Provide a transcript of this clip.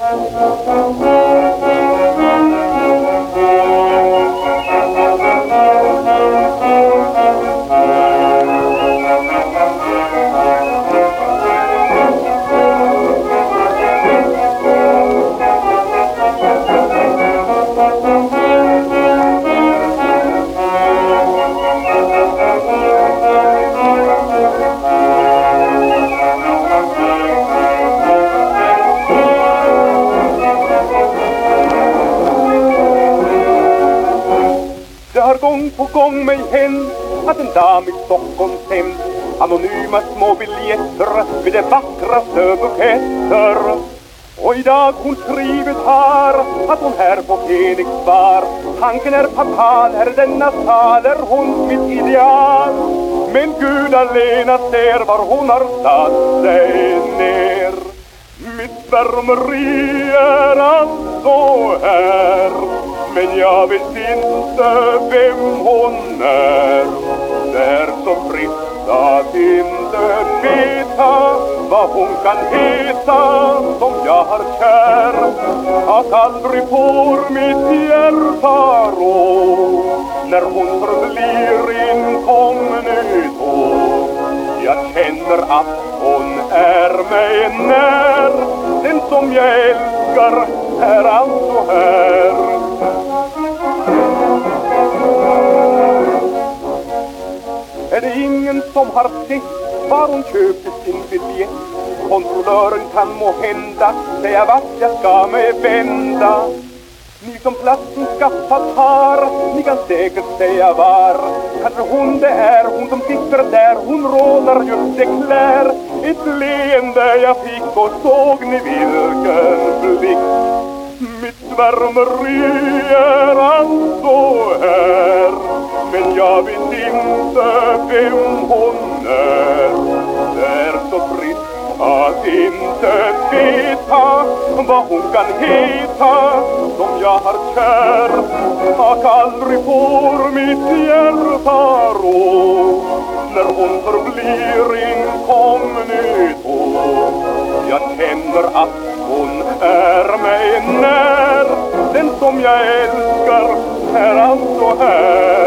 Det har gång på gång mig hänt att en dam i Stockholm sänt anonyma små biljetter med de vackraste buketter. Och idag hon skrivit har att hon här på Fenix var. Tanken är fatal, är denna sal är hon mitt ideal. Men Gud alena ser var hon har satt sig ner. Mitt svärmeri är alltså här men jag vet inte vem hon är. Det är så att inte veta vad hon kan heta som jag har kär. Att aldrig får mitt hjärta rå. När hon förblir inkognito jag känner att hon är mig när. Den som jag älskar är alltså här. Som har sett var hon köper sin biljett? Kontrollören kan må hända säga vart jag ska mig vända. Ni som platsen skaffat har, ni kan säkert säga var. Kanske hon det är, hon som sitter där, hon rånar just det klär. Ett leende jag fick och såg ni vilken blick Mitt svärmeri är alltså här jag vet inte vem hon är Det är så trist att inte veta vad hon kan heta som jag har kär och aldrig får mitt hjärta ro när hon förblir inkognito jag känner att hon är mig när. Den som jag älskar är alltså här.